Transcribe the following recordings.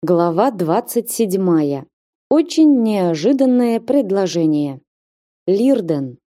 Глава 27. Очень неожиданное предложение. Лирден.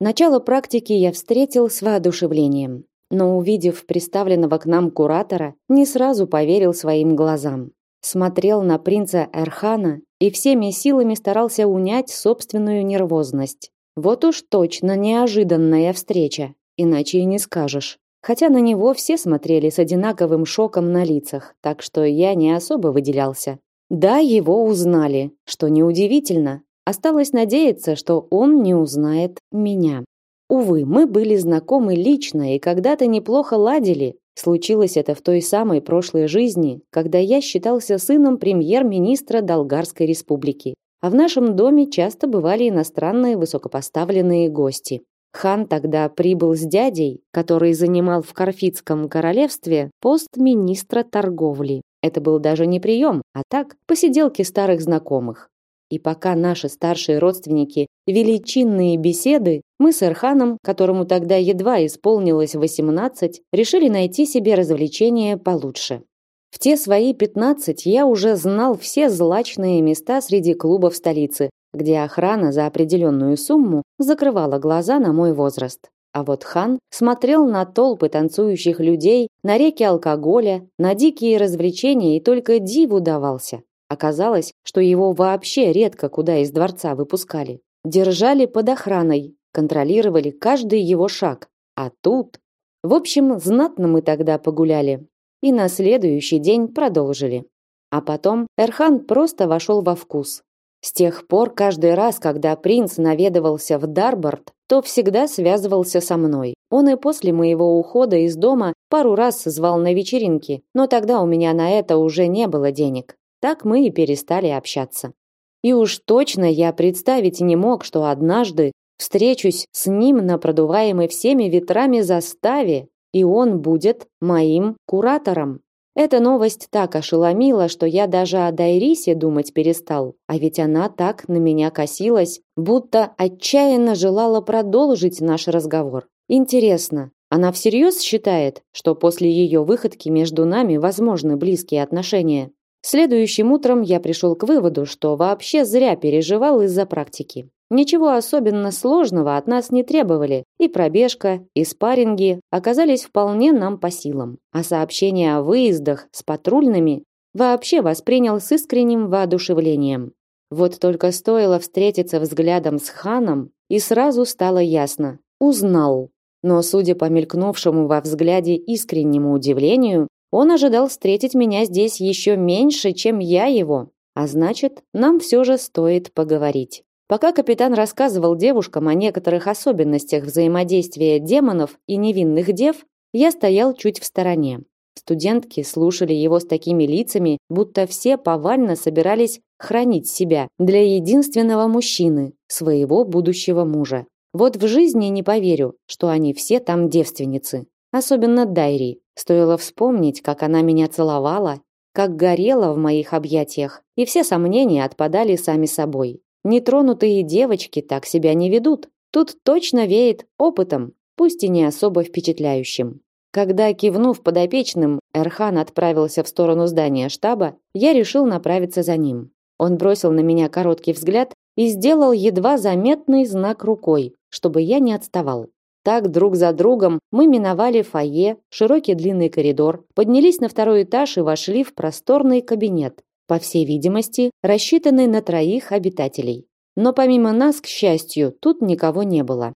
Начало практики я встретил с воодушевлением, но увидев представленного к нам куратора, не сразу поверил своим глазам. Смотрел на принца Эрхана и всеми силами старался унять собственную нервозность. Вот уж точно неожиданная встреча, иначе и не скажешь хотя на него все смотрели с одинаковым шоком на лицах, так что я не особо выделялся. Да, его узнали, что неудивительно. Осталось надеяться, что он не узнает меня. Увы, мы были знакомы лично и когда-то неплохо ладили. Случилось это в той самой прошлой жизни, когда я считался сыном премьер-министра Долгарской республики. А в нашем доме часто бывали иностранные высокопоставленные гости. Хан тогда прибыл с дядей, который занимал в Карфитском королевстве пост министра торговли. Это был даже не прием, а так, посиделки старых знакомых. И пока наши старшие родственники вели чинные беседы, мы с Эрханом, которому тогда едва исполнилось 18, решили найти себе развлечение получше. В те свои 15 я уже знал все злачные места среди клубов столицы, где охрана за определенную сумму закрывала глаза на мой возраст. А вот хан смотрел на толпы танцующих людей, на реки алкоголя, на дикие развлечения и только диву давался. Оказалось, что его вообще редко куда из дворца выпускали. Держали под охраной, контролировали каждый его шаг. А тут... В общем, знатно мы тогда погуляли. И на следующий день продолжили. А потом Эрхан просто вошел во вкус. С тех пор каждый раз, когда принц наведывался в Дарборд, то всегда связывался со мной. Он и после моего ухода из дома пару раз звал на вечеринки, но тогда у меня на это уже не было денег. Так мы и перестали общаться. И уж точно я представить не мог, что однажды встречусь с ним на продуваемой всеми ветрами заставе, и он будет моим куратором. Эта новость так ошеломила, что я даже о Дайрисе думать перестал. А ведь она так на меня косилась, будто отчаянно желала продолжить наш разговор. Интересно, она всерьез считает, что после ее выходки между нами возможны близкие отношения? Следующим утром я пришел к выводу, что вообще зря переживал из-за практики. Ничего особенно сложного от нас не требовали, и пробежка, и спарринги оказались вполне нам по силам. А сообщение о выездах с патрульными вообще воспринял с искренним воодушевлением. Вот только стоило встретиться взглядом с ханом, и сразу стало ясно. Узнал. Но, судя по мелькнувшему во взгляде искреннему удивлению, он ожидал встретить меня здесь еще меньше, чем я его. А значит, нам все же стоит поговорить. Пока капитан рассказывал девушкам о некоторых особенностях взаимодействия демонов и невинных дев, я стоял чуть в стороне. Студентки слушали его с такими лицами, будто все повально собирались хранить себя для единственного мужчины, своего будущего мужа. Вот в жизни не поверю, что они все там девственницы. Особенно Дайри. Стоило вспомнить, как она меня целовала, как горела в моих объятиях, и все сомнения отпадали сами собой. Нетронутые девочки так себя не ведут. Тут точно веет опытом, пусть и не особо впечатляющим. Когда, кивнув подопечным, Эрхан отправился в сторону здания штаба, я решил направиться за ним. Он бросил на меня короткий взгляд и сделал едва заметный знак рукой, чтобы я не отставал. Так друг за другом мы миновали фойе, широкий длинный коридор, поднялись на второй этаж и вошли в просторный кабинет, по всей видимости, рассчитанный на троих обитателей. Но помимо нас, к счастью, тут никого не было.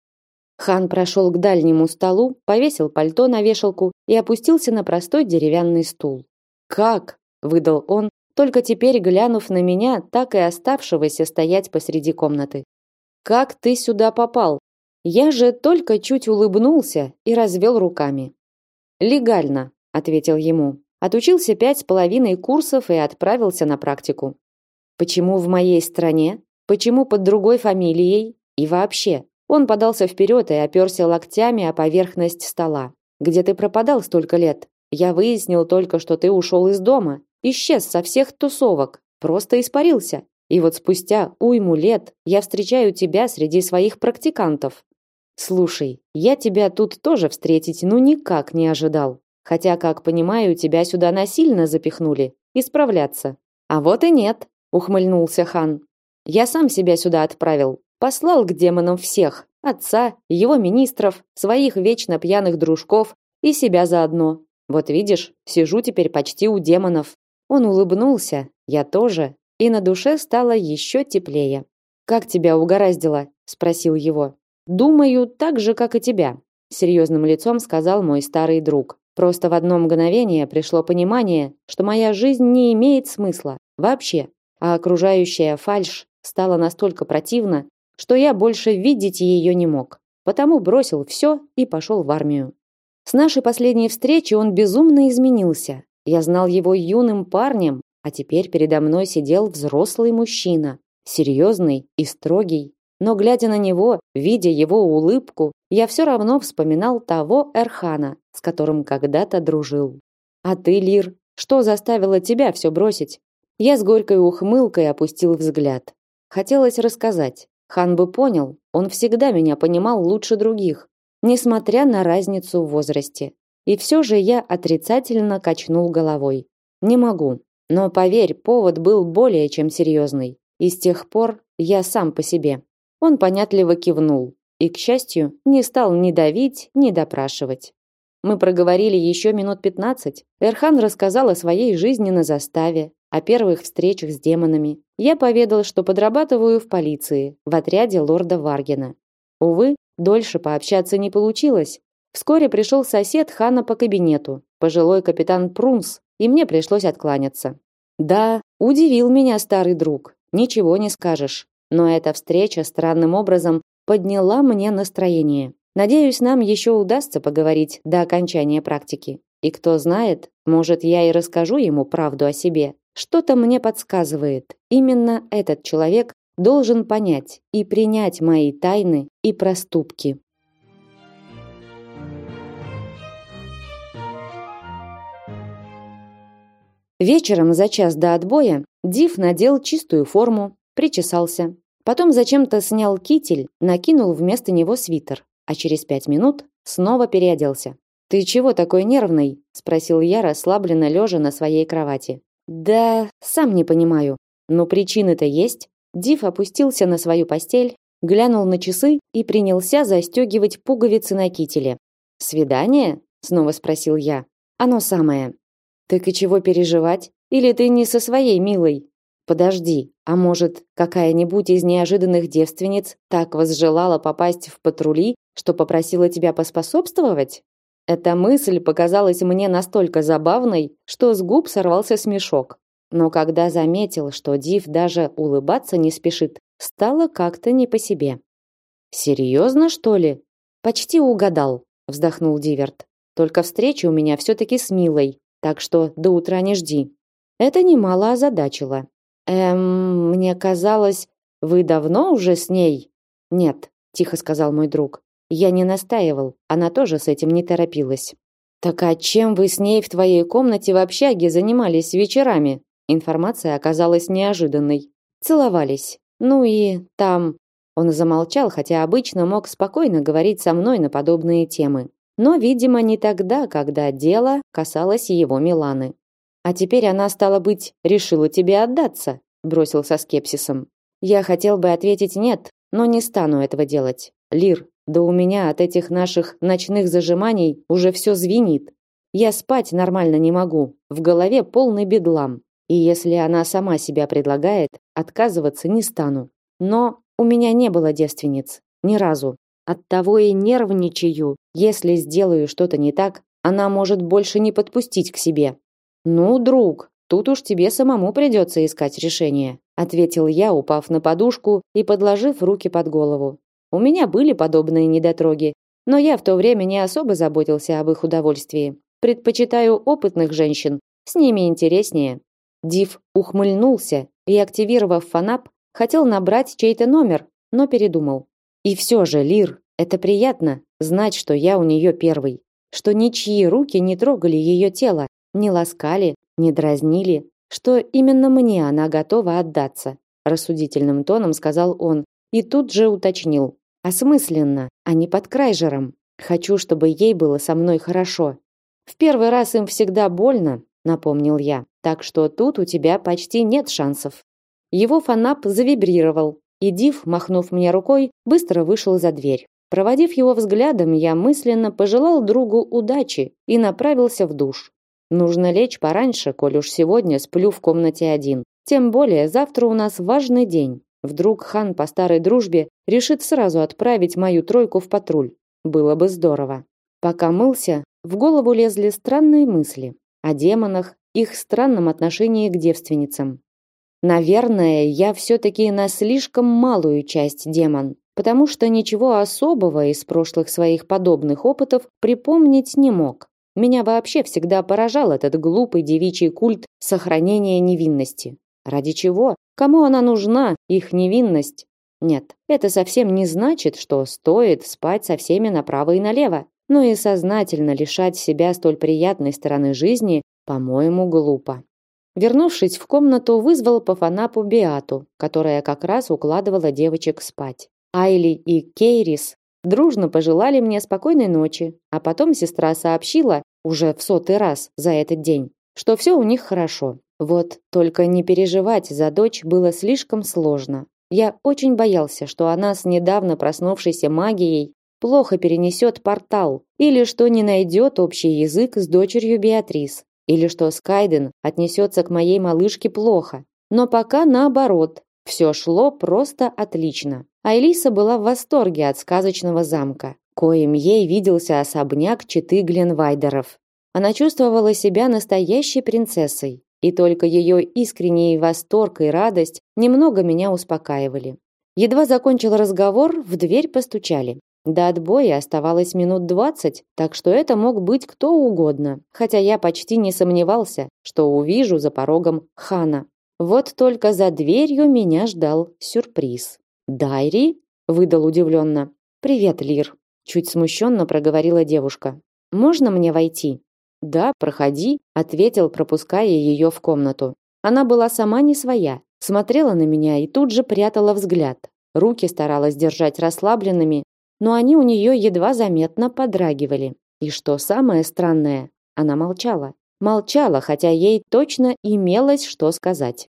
Хан прошел к дальнему столу, повесил пальто на вешалку и опустился на простой деревянный стул. «Как?» – выдал он, только теперь глянув на меня, так и оставшегося стоять посреди комнаты. «Как ты сюда попал?» Я же только чуть улыбнулся и развел руками. «Легально», – ответил ему. Отучился пять с половиной курсов и отправился на практику. Почему в моей стране? Почему под другой фамилией? И вообще, он подался вперед и оперся локтями о поверхность стола. Где ты пропадал столько лет? Я выяснил только, что ты ушел из дома, исчез со всех тусовок, просто испарился. И вот спустя уйму лет я встречаю тебя среди своих практикантов. Слушай, я тебя тут тоже встретить ну никак не ожидал. Хотя, как понимаю, тебя сюда насильно запихнули. исправляться. А вот и нет, ухмыльнулся хан. Я сам себя сюда отправил, послал к демонам всех: отца, его министров, своих вечно пьяных дружков и себя заодно. Вот видишь, сижу теперь почти у демонов. Он улыбнулся, я тоже, и на душе стало еще теплее. Как тебя угораздило? спросил его. Думаю, так же, как и тебя, серьезным лицом сказал мой старый друг. Просто в одно мгновение пришло понимание, что моя жизнь не имеет смысла вообще, а окружающая фальшь стала настолько противна, что я больше видеть ее не мог. Потому бросил все и пошел в армию. С нашей последней встречи он безумно изменился. Я знал его юным парнем, а теперь передо мной сидел взрослый мужчина, серьезный и строгий. Но глядя на него, видя его улыбку, я все равно вспоминал того Эрхана, с которым когда-то дружил. А ты, Лир, что заставило тебя все бросить? Я с горькой ухмылкой опустил взгляд. Хотелось рассказать. Хан бы понял, он всегда меня понимал лучше других, несмотря на разницу в возрасте. И все же я отрицательно качнул головой. Не могу. Но поверь, повод был более чем серьезный. И с тех пор я сам по себе. Он понятливо кивнул и, к счастью, не стал ни давить, ни допрашивать. Мы проговорили еще минут пятнадцать. Эрхан рассказал о своей жизни на заставе, о первых встречах с демонами. Я поведал, что подрабатываю в полиции, в отряде лорда Варгена. Увы, дольше пообщаться не получилось. Вскоре пришел сосед Хана по кабинету, пожилой капитан Прунс, и мне пришлось откланяться. Да, удивил меня старый друг, ничего не скажешь. Но эта встреча странным образом подняла мне настроение. Надеюсь, нам еще удастся поговорить до окончания практики. И кто знает, может, я и расскажу ему правду о себе. Что-то мне подсказывает, именно этот человек должен понять и принять мои тайны и проступки. Вечером за час до отбоя Див надел чистую форму, причесался. Потом зачем-то снял китель, накинул вместо него свитер, а через пять минут снова переоделся. «Ты чего такой нервный?» – спросил я, расслабленно лежа на своей кровати. «Да, сам не понимаю. Но причины-то есть». Див опустился на свою постель, глянул на часы и принялся застегивать пуговицы на кителе. «Свидание?» – снова спросил я. «Оно самое». «Так и чего переживать? Или ты не со своей милой?» Подожди, а может, какая-нибудь из неожиданных девственниц так возжелала попасть в патрули, что попросила тебя поспособствовать? Эта мысль показалась мне настолько забавной, что с губ сорвался смешок. Но когда заметил, что Див даже улыбаться не спешит, стало как-то не по себе. Серьезно, что ли? Почти угадал, вздохнул Диверт. Только встреча у меня все таки с Милой, так что до утра не жди. Это немало озадачило. Эм, мне казалось, вы давно уже с ней? Нет, тихо сказал мой друг. Я не настаивал, она тоже с этим не торопилась. Так а чем вы с ней в твоей комнате в общаге занимались вечерами? Информация оказалась неожиданной. Целовались. Ну и там он замолчал, хотя обычно мог спокойно говорить со мной на подобные темы. Но, видимо, не тогда, когда дело касалось его Миланы. А теперь она стала быть решила тебе отдаться, бросил со скепсисом. Я хотел бы ответить нет, но не стану этого делать. Лир, да у меня от этих наших ночных зажиманий уже все звенит. Я спать нормально не могу, в голове полный бедлам. И если она сама себя предлагает, отказываться не стану. Но у меня не было девственниц ни разу. Оттого и нервничаю. Если сделаю что-то не так, она может больше не подпустить к себе. Ну, друг, тут уж тебе самому придется искать решение, ответил я, упав на подушку и подложив руки под голову. У меня были подобные недотроги, но я в то время не особо заботился об их удовольствии. Предпочитаю опытных женщин, с ними интереснее. Див ухмыльнулся и, активировав фанап, хотел набрать чей-то номер, но передумал. И все же, Лир, это приятно знать, что я у нее первый, что ничьи руки не трогали ее тело, не ласкали, не дразнили, что именно мне она готова отдаться, рассудительным тоном сказал он и тут же уточнил: осмысленно, а не под крайжером. Хочу, чтобы ей было со мной хорошо. В первый раз им всегда больно, напомнил я. Так что тут у тебя почти нет шансов. Его фанап завибрировал, и Див, махнув мне рукой, быстро вышел за дверь. Проводив его взглядом, я мысленно пожелал другу удачи и направился в душ. Нужно лечь пораньше, коль уж сегодня сплю в комнате один. Тем более завтра у нас важный день. Вдруг хан по старой дружбе решит сразу отправить мою тройку в патруль. Было бы здорово. Пока мылся, в голову лезли странные мысли о демонах, их странном отношении к девственницам. Наверное, я все-таки на слишком малую часть демон, потому что ничего особого из прошлых своих подобных опытов припомнить не мог. Меня вообще всегда поражал этот глупый девичий культ сохранения невинности. Ради чего? Кому она нужна, их невинность? Нет, это совсем не значит, что стоит спать со всеми направо и налево. Но и сознательно лишать себя столь приятной стороны жизни, по-моему, глупо. Вернувшись в комнату, вызвал по фанапу Биату, которая как раз укладывала девочек спать. Айли и Кейрис дружно пожелали мне спокойной ночи, а потом сестра сообщила, уже в сотый раз за этот день, что все у них хорошо. Вот только не переживать за дочь было слишком сложно. Я очень боялся, что она с недавно проснувшейся магией плохо перенесет портал, или что не найдет общий язык с дочерью Беатрис, или что Скайден отнесется к моей малышке плохо. Но пока наоборот, все шло просто отлично. Айлиса была в восторге от сказочного замка, коим ей виделся особняк четы Гленвайдеров. Она чувствовала себя настоящей принцессой, и только ее искренний восторг и радость немного меня успокаивали. Едва закончил разговор, в дверь постучали. До отбоя оставалось минут двадцать, так что это мог быть кто угодно, хотя я почти не сомневался, что увижу за порогом хана. Вот только за дверью меня ждал сюрприз. «Дайри?» – выдал удивленно. «Привет, Лир», – чуть смущенно проговорила девушка. «Можно мне войти?» «Да, проходи», – ответил, пропуская ее в комнату. Она была сама не своя, смотрела на меня и тут же прятала взгляд. Руки старалась держать расслабленными, но они у нее едва заметно подрагивали. И что самое странное, она молчала. Молчала, хотя ей точно имелось что сказать.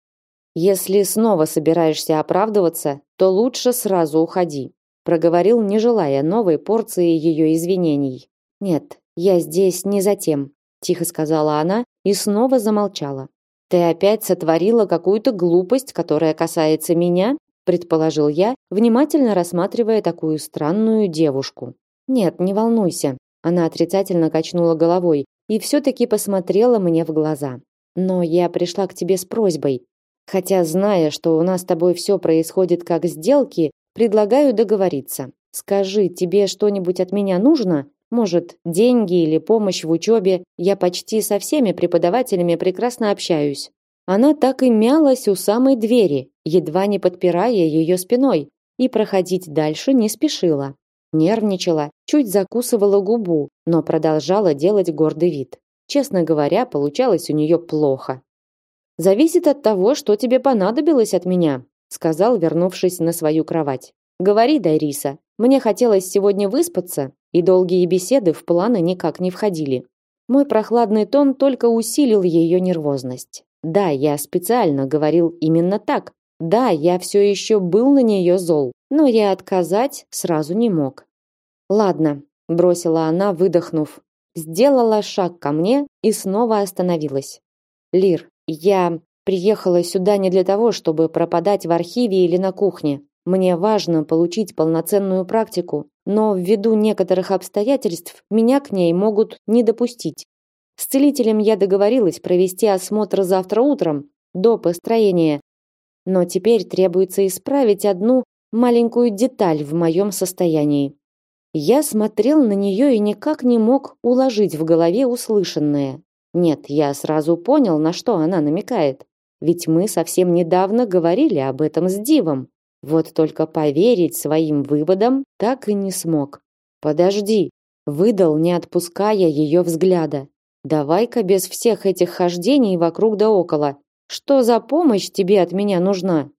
Если снова собираешься оправдываться, то лучше сразу уходи, проговорил, не желая новой порции ее извинений. Нет, я здесь не за тем, тихо сказала она и снова замолчала. Ты опять сотворила какую-то глупость, которая касается меня? предположил я, внимательно рассматривая такую странную девушку. Нет, не волнуйся, она отрицательно качнула головой и все таки посмотрела мне в глаза. Но я пришла к тебе с просьбой. Хотя зная, что у нас с тобой все происходит как сделки, предлагаю договориться. Скажи, тебе что-нибудь от меня нужно? Может, деньги или помощь в учебе? Я почти со всеми преподавателями прекрасно общаюсь. Она так и мялась у самой двери, едва не подпирая ее спиной, и проходить дальше не спешила. Нервничала, чуть закусывала губу, но продолжала делать гордый вид. Честно говоря, получалось у нее плохо. «Зависит от того, что тебе понадобилось от меня», сказал, вернувшись на свою кровать. «Говори, Дайриса, мне хотелось сегодня выспаться, и долгие беседы в планы никак не входили». Мой прохладный тон только усилил ее нервозность. Да, я специально говорил именно так. Да, я все еще был на нее зол, но я отказать сразу не мог. Ладно, бросила она, выдохнув. Сделала шаг ко мне и снова остановилась. Лир, я приехала сюда не для того, чтобы пропадать в архиве или на кухне. Мне важно получить полноценную практику, но ввиду некоторых обстоятельств меня к ней могут не допустить. С целителем я договорилась провести осмотр завтра утром, до построения. Но теперь требуется исправить одну маленькую деталь в моем состоянии. Я смотрел на нее и никак не мог уложить в голове услышанное. Нет, я сразу понял, на что она намекает. Ведь мы совсем недавно говорили об этом с Дивом. Вот только поверить своим выводам так и не смог. Подожди, выдал, не отпуская ее взгляда. Давай-ка без всех этих хождений вокруг да около. Что за помощь тебе от меня нужна?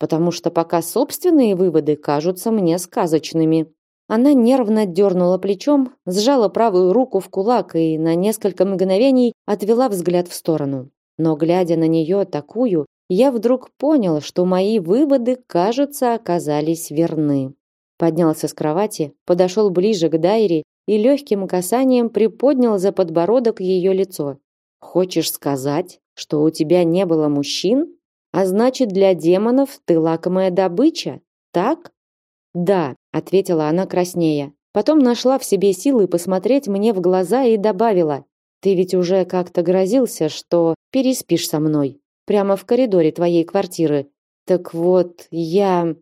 Потому что пока собственные выводы кажутся мне сказочными. Она нервно дернула плечом, сжала правую руку в кулак и на несколько мгновений отвела взгляд в сторону. Но глядя на нее такую, я вдруг понял, что мои выводы, кажется, оказались верны. Поднялся с кровати, подошел ближе к Дайре и легким касанием приподнял за подбородок ее лицо. Хочешь сказать, что у тебя не было мужчин? А значит, для демонов ты лакомая добыча, так? Да, ответила она краснея. Потом нашла в себе силы посмотреть мне в глаза и добавила: Ты ведь уже как-то грозился, что переспишь со мной прямо в коридоре твоей квартиры. Так вот, я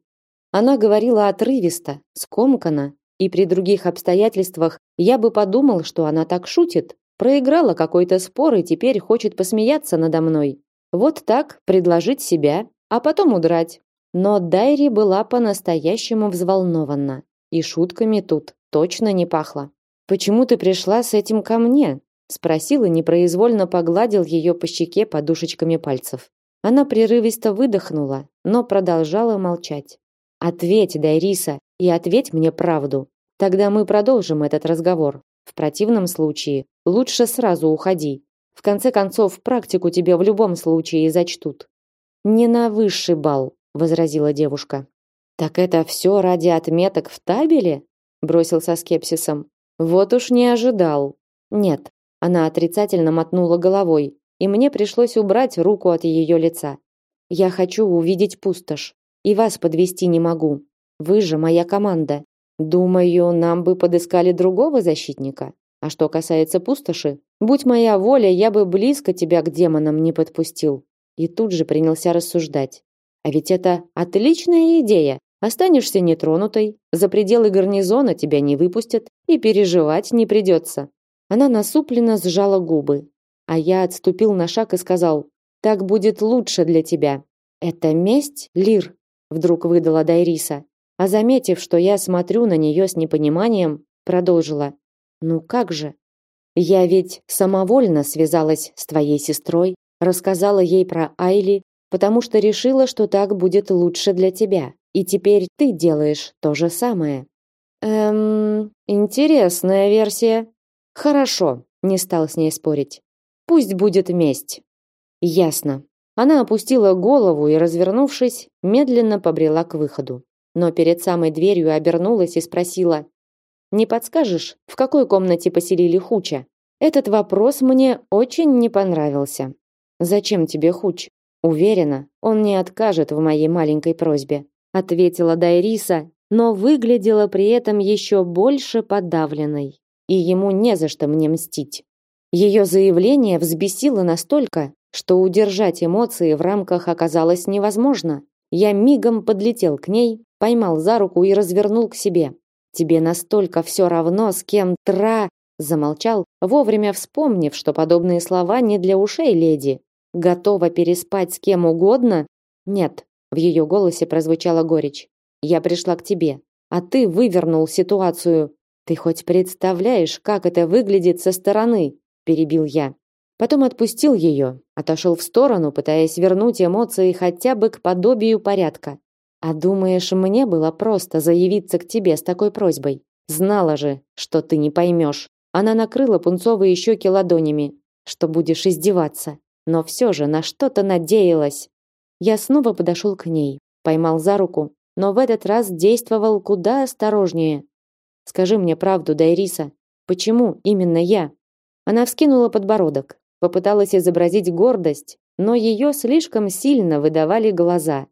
Она говорила отрывисто, скомканно, и при других обстоятельствах я бы подумал, что она так шутит, проиграла какой-то спор и теперь хочет посмеяться надо мной. Вот так предложить себя, а потом удрать. Но Дайри была по-настоящему взволнована, и шутками тут точно не пахло. Почему ты пришла с этим ко мне? спросил и непроизвольно погладил ее по щеке подушечками пальцев. Она прерывисто выдохнула, но продолжала молчать. Ответь, Дайриса, и ответь мне правду. Тогда мы продолжим этот разговор. В противном случае лучше сразу уходи. В конце концов, практику тебе в любом случае зачтут. Не на высший бал, возразила девушка. Так это все ради отметок в табеле? бросил со скепсисом. Вот уж не ожидал. Нет, она отрицательно мотнула головой, и мне пришлось убрать руку от ее лица. Я хочу увидеть пустошь, и вас подвести не могу. Вы же моя команда. Думаю, нам бы подыскали другого защитника. А что касается пустоши, будь моя воля, я бы близко тебя к демонам не подпустил. И тут же принялся рассуждать. А ведь это отличная идея. Останешься нетронутой, за пределы гарнизона тебя не выпустят и переживать не придется. Она насупленно сжала губы, а я отступил на шаг и сказал: "Так будет лучше для тебя". "Это месть, Лир?" вдруг выдала Дайриса а заметив, что я смотрю на нее с непониманием, продолжила: "Ну как же? Я ведь самовольно связалась с твоей сестрой, рассказала ей про Айли, потому что решила, что так будет лучше для тебя. И теперь ты делаешь то же самое". Эм, интересная версия. Хорошо, не стал с ней спорить. Пусть будет месть. Ясно. Она опустила голову и, развернувшись, медленно побрела к выходу но перед самой дверью обернулась и спросила: "Не подскажешь, в какой комнате поселили Хуча?" Этот вопрос мне очень не понравился. "Зачем тебе Хуч?" "Уверена, он не откажет в моей маленькой просьбе", ответила Дайриса, но выглядела при этом еще больше подавленной, и ему не за что мне мстить. Ее заявление взбесило настолько, что удержать эмоции в рамках оказалось невозможно. Я мигом подлетел к ней, поймал за руку и развернул к себе. Тебе настолько все равно, с кем тра, замолчал, вовремя вспомнив, что подобные слова не для ушей леди. Готова переспать с кем угодно? Нет, в ее голосе прозвучала горечь. Я пришла к тебе, а ты вывернул ситуацию. Ты хоть представляешь, как это выглядит со стороны? перебил я. Потом отпустил ее, отошел в сторону, пытаясь вернуть эмоции хотя бы к подобию порядка. А думаешь, мне было просто заявиться к тебе с такой просьбой? Знала же, что ты не поймешь. Она накрыла пунцовые щеки ладонями, что будешь издеваться. Но все же на что-то надеялась. Я снова подошел к ней, поймал за руку, но в этот раз действовал куда осторожнее. Скажи мне правду, Дайриса, почему именно я? Она вскинула подбородок, попыталась изобразить гордость, но ее слишком сильно выдавали глаза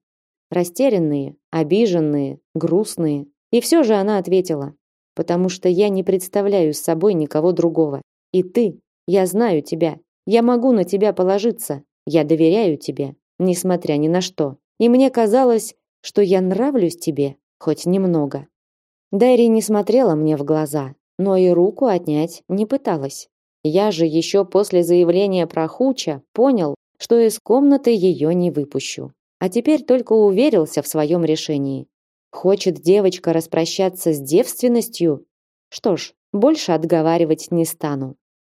растерянные, обиженные, грустные. И все же она ответила: "Потому что я не представляю с собой никого другого. И ты, я знаю тебя. Я могу на тебя положиться. Я доверяю тебе, несмотря ни на что. И мне казалось, что я нравлюсь тебе хоть немного". Дайри не смотрела мне в глаза, но и руку отнять не пыталась. Я же еще после заявления про Хуча понял, что из комнаты ее не выпущу а теперь только уверился в своем решении. Хочет девочка распрощаться с девственностью? Что ж, больше отговаривать не стану.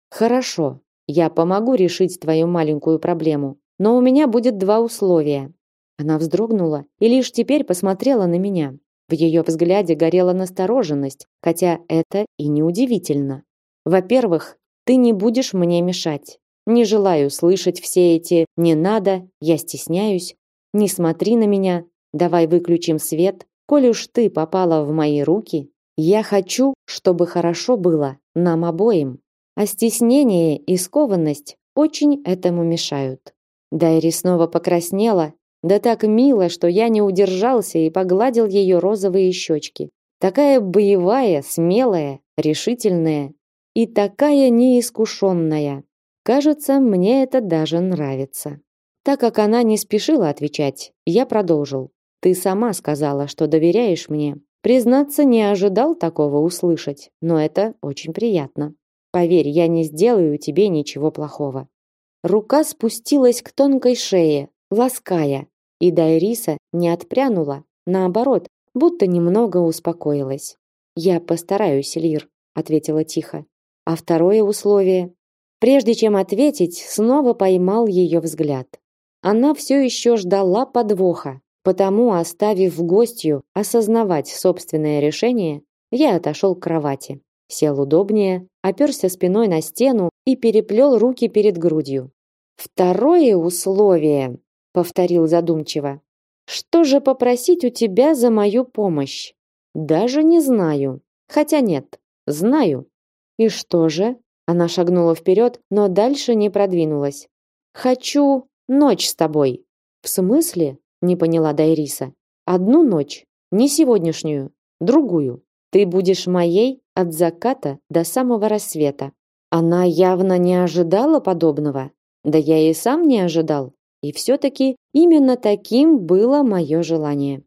Хорошо, я помогу решить твою маленькую проблему, но у меня будет два условия. Она вздрогнула и лишь теперь посмотрела на меня. В ее взгляде горела настороженность, хотя это и не удивительно. Во-первых, ты не будешь мне мешать. Не желаю слышать все эти «не надо», «я стесняюсь», «не смотри на меня», «давай выключим свет», «коль уж ты попала в мои руки», я хочу, чтобы хорошо было нам обоим. А стеснение и скованность очень этому мешают. Дайри снова покраснела, да так мило, что я не удержался и погладил ее розовые щечки. Такая боевая, смелая, решительная и такая неискушенная. Кажется, мне это даже нравится. Так как она не спешила отвечать, я продолжил. Ты сама сказала, что доверяешь мне. Признаться, не ожидал такого услышать, но это очень приятно. Поверь, я не сделаю тебе ничего плохого. Рука спустилась к тонкой шее, лаская, и Дайриса не отпрянула, наоборот, будто немного успокоилась. Я постараюсь, Лир, ответила тихо. А второе условие? Прежде чем ответить, снова поймал ее взгляд. Она все еще ждала подвоха, потому, оставив гостью осознавать собственное решение, я отошел к кровати, сел удобнее, оперся спиной на стену и переплел руки перед грудью. Второе условие, повторил задумчиво. Что же попросить у тебя за мою помощь? Даже не знаю. Хотя нет, знаю. И что же? Она шагнула вперед, но дальше не продвинулась. Хочу ночь с тобой. В смысле? Не поняла Дайриса. Одну ночь, не сегодняшнюю, другую. Ты будешь моей от заката до самого рассвета. Она явно не ожидала подобного. Да я и сам не ожидал. И все-таки именно таким было мое желание.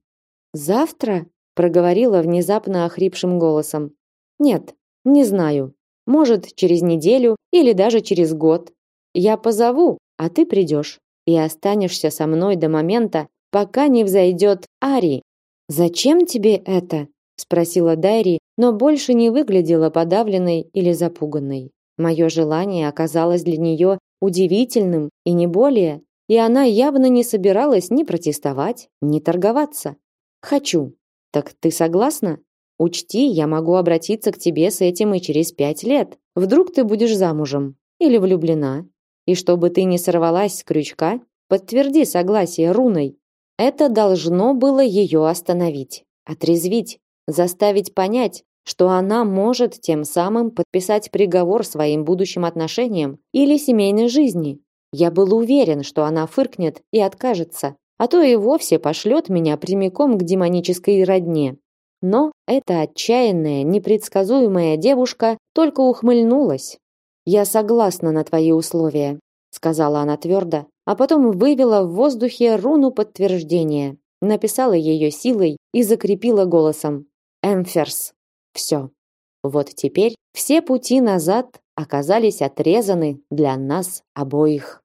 «Завтра?» – проговорила внезапно охрипшим голосом. «Нет, не знаю. Может, через неделю или даже через год. Я позову, а ты придешь и останешься со мной до момента, пока не взойдет Ари. Зачем тебе это? Спросила Дайри, но больше не выглядела подавленной или запуганной. Мое желание оказалось для нее удивительным и не более, и она явно не собиралась ни протестовать, ни торговаться. Хочу. Так ты согласна? Учти, я могу обратиться к тебе с этим и через пять лет. Вдруг ты будешь замужем или влюблена. И чтобы ты не сорвалась с крючка, подтверди согласие руной. Это должно было ее остановить, отрезвить, заставить понять, что она может тем самым подписать приговор своим будущим отношениям или семейной жизни. Я был уверен, что она фыркнет и откажется, а то и вовсе пошлет меня прямиком к демонической родне. Но эта отчаянная, непредсказуемая девушка только ухмыльнулась. «Я согласна на твои условия», — сказала она твердо, а потом вывела в воздухе руну подтверждения, написала ее силой и закрепила голосом. «Эмферс». Все. Вот теперь все пути назад оказались отрезаны для нас обоих.